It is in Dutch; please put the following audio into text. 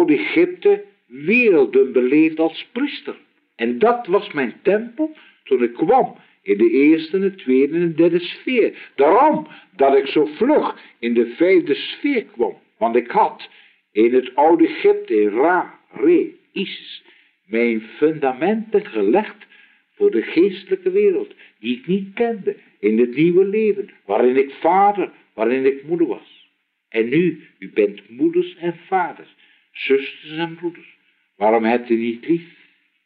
oude Egypte werelden beleefd als priester. En dat was mijn tempel toen ik kwam in de eerste, de tweede en de derde sfeer. Daarom dat ik zo vlug in de vijfde sfeer kwam. Want ik had in het oude Egypte, in Ra, Re, Isis, mijn fundamenten gelegd voor de geestelijke wereld, die ik niet kende, in het nieuwe leven, waarin ik vader, waarin ik moeder was. En nu, u bent moeders en vaders, zusters en broeders. Waarom hebt u niet lief?